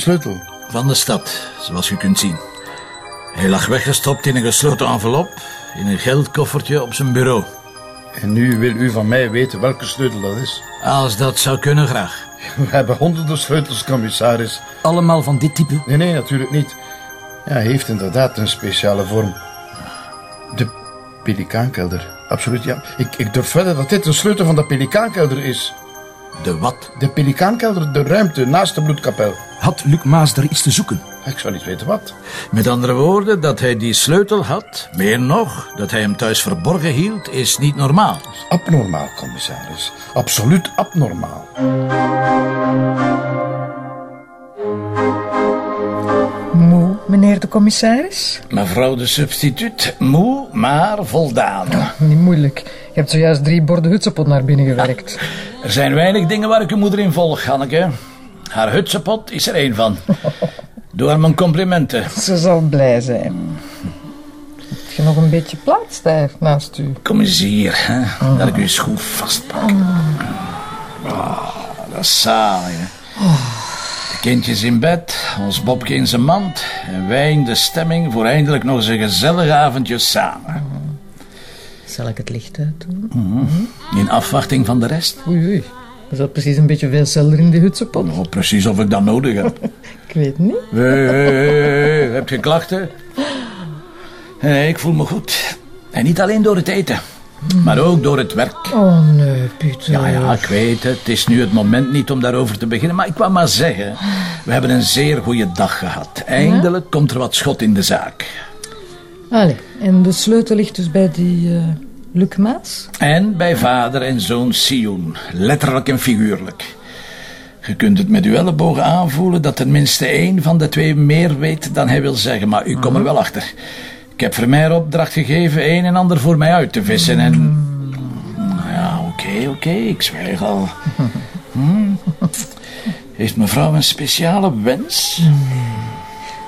sleutel? Van de stad, zoals u kunt zien. Hij lag weggestopt in een gesloten envelop, in een geldkoffertje op zijn bureau. En nu wil u van mij weten welke sleutel dat is. Als dat zou kunnen, graag. We hebben honderden sleutels, commissaris. Allemaal van dit type? Nee, nee, natuurlijk niet. Ja, hij heeft inderdaad een speciale vorm. De pelikaankelder. Absoluut, ja. Ik, ik durf verder dat dit een sleutel van de pelikaankelder is. De wat? De pelikaankelder, de ruimte naast de bloedkapel. Had Luc Maas er iets te zoeken? Ik zou niet weten wat. Met andere woorden, dat hij die sleutel had, meer nog, dat hij hem thuis verborgen hield, is niet normaal. Abnormaal, commissaris. Absoluut abnormaal. De commissaris? Mevrouw de substituut, moe, maar voldaan. Niet moeilijk. Je hebt zojuist drie borden hutsepot naar binnen gewerkt. Er zijn weinig dingen waar ik uw moeder in volg, Hanneke. Haar hutsepot is er één van. Doe haar mijn complimenten. Ze zal blij zijn. Heb je nog een beetje plaats daar naast u? Kom eens hier, hè, dat ik uw schoen vastpak. Ah, dat is saai, hè. De kindjes in bed, ons Bobke in zijn mand... en wij in de stemming voor eindelijk nog eens een gezellig avondje samen. Zal ik het licht uit doen? In afwachting van de rest. Oei, oei. Er zat precies een beetje veel celder in die hutsepot. Oh, precies of ik dat nodig heb. Ik weet niet. Hé, hé, hé, heb je klachten? Nee, ik voel me goed. En niet alleen door het eten, maar ook door het werk. Oh nee, Pieter. Ja, ja, ik weet het. Het is nu het moment niet om daarover te beginnen. Maar ik wou maar zeggen, we hebben een zeer goede dag gehad. Eindelijk komt er wat schot in de zaak. Allee, en de sleutel ligt dus bij die eh Luc Maas? En bij vader en zoon Sioen. Letterlijk en figuurlijk. Je kunt het met uw ellebogen aanvoelen dat tenminste één van de twee meer weet dan hij wil zeggen. Maar u komt er wel achter. Ik heb Vermeer opdracht gegeven een en ander voor mij uit te vissen en... Nou Ja, oké, oké, ik zwijg al. Hm? Heeft mevrouw een speciale wens?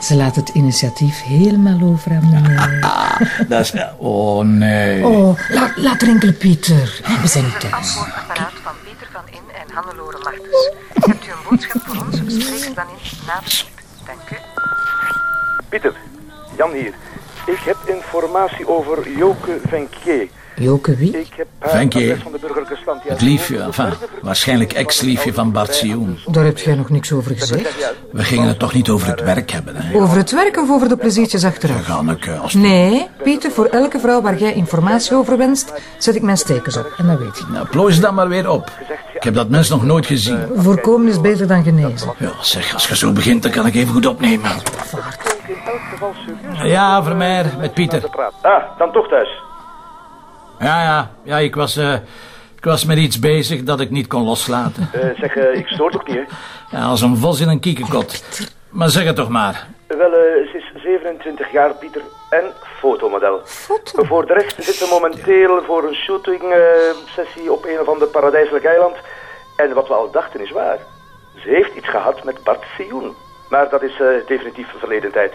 Ze laat het initiatief helemaal over aan meneer. Dat is... Oh, nee. Oh, laat, laat rinkelen, Pieter. We zijn niet thuis. Antwoordapparaat van Pieter van In en Hannelore Martens. Hebt u een boodschap voor ons? Spreek dan in na de piep. Dank u. Pieter, Jan hier. Ik heb informatie over Joke Venquier. Joke wie? Ik heb van de burgerlijke stand. Ja, Het liefje, enfin, waarschijnlijk ex-liefje van Bart Sioen. Daar heb jij nog niks over gezegd. We gingen het toch niet over het werk hebben, hè? Over het werk of over de pleziertjes achteraf? Ganneke, als... Nee, Pieter, voor elke vrouw waar jij informatie over wenst, zet ik mijn stekens op. En dat weet je. Nou, plooi ze dan maar weer op. Ik heb dat mens nog nooit gezien. Voorkomen is beter dan genezen. Ja, zeg, als je zo begint, dan kan ik even goed opnemen. In elk geval serieus. Ja, Vermeer, met Pieter. Ah, dan toch thuis. Ja, ja, ja, ik was, eh, ik was met iets bezig dat ik niet kon loslaten. Eh, zeg, eh, ik stoor toch niet, hè? Ja, als een vos in een kiekenkot. Maar zeg het toch maar. Wel, eh, ze is 27 jaar, Pieter, en fotomodel. Foto? Voor de rest zit ze momenteel voor een shooting-sessie op een of ander paradijselijk eiland. En wat we al dachten is waar. Ze heeft iets gehad met Bart Sioen. Maar dat is eh, definitief verleden tijd.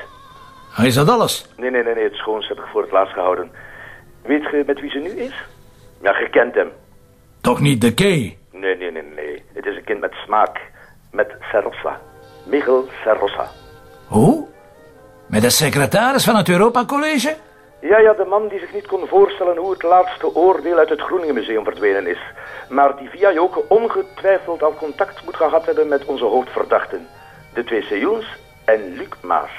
Is dat alles? Nee, nee, nee, nee, het schoons heb ik voor het laatst gehouden. Weet je met wie ze nu is? Ja, je kent hem. Toch niet de key? Nee, nee, nee, nee. Het is een kind met smaak. Met Serrosa. Michel Serrosa. Hoe? Met de secretaris van het Europa College? Ja, ja, de man die zich niet kon voorstellen hoe het laatste oordeel uit het Groeningen Museum verdwenen is. Maar die via Joke ongetwijfeld al contact moet gehad hebben met onze hoofdverdachten. De twee Sejoens en Luc Maas.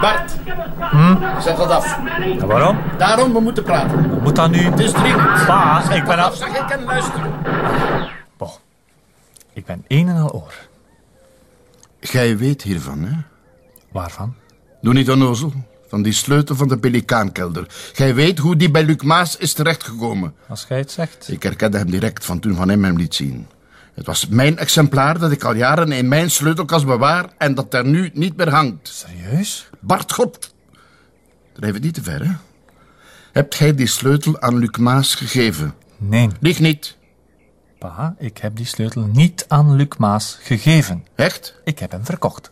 Bart, zet dat af. waarom? Daarom, we moeten praten. Moet dat nu? Het is dringend. Pa, ik ben al... Zeg ik en luisteren. Bon. Ik ben een en al oor. Gij weet hiervan, hè? Waarvan? Doe niet onnozel. Van die sleutel van de pelikaankelder. Gij weet hoe die bij Luc Maas is terechtgekomen. Als gij het zegt. Ik herkende hem direct van toen Van hem hem liet zien. Het was mijn exemplaar dat ik al jaren in mijn sleutelkast bewaar en dat daar nu niet meer hangt. Serieus? Bart God, drijf het niet te ver, hè? Hebt gij die sleutel aan Luc Maas gegeven? Nee, Lieg niet. pa, ik heb die sleutel niet aan Luc Maas gegeven. Echt? Ik heb hem verkocht.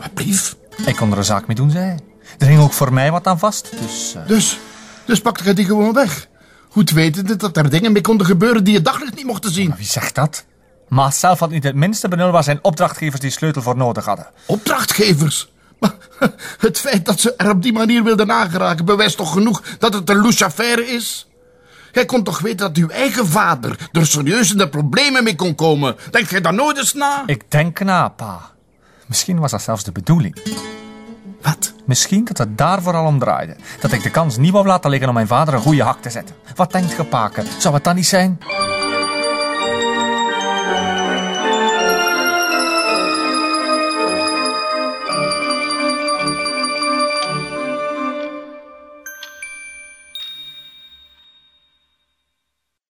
Wat blief? Ik kon er een zaak mee doen, zei hij. Er hing ook voor mij wat aan vast, dus... eh, Dus, dus pakte jij die gewoon weg. Goed wetende dat er dingen mee konden gebeuren die je daglicht niet mochten zien. Wie zegt dat? Maas zelf had niet het minste benul waar zijn opdrachtgevers die sleutel voor nodig hadden. Opdrachtgevers. Maar het feit dat ze er op die manier wilden nageraken bewijst toch genoeg dat het een louche affaire is? Jij kon toch weten dat uw eigen vader er serieus in de problemen mee kon komen? Denk jij daar nooit eens na? Ik denk na, pa. Misschien was dat zelfs de bedoeling. Misschien dat het daar vooral om draaide. Dat ik de kans niet wou laten liggen om mijn vader een goede hak te zetten. Wat denkt ge, paken? Zou het dan niet zijn?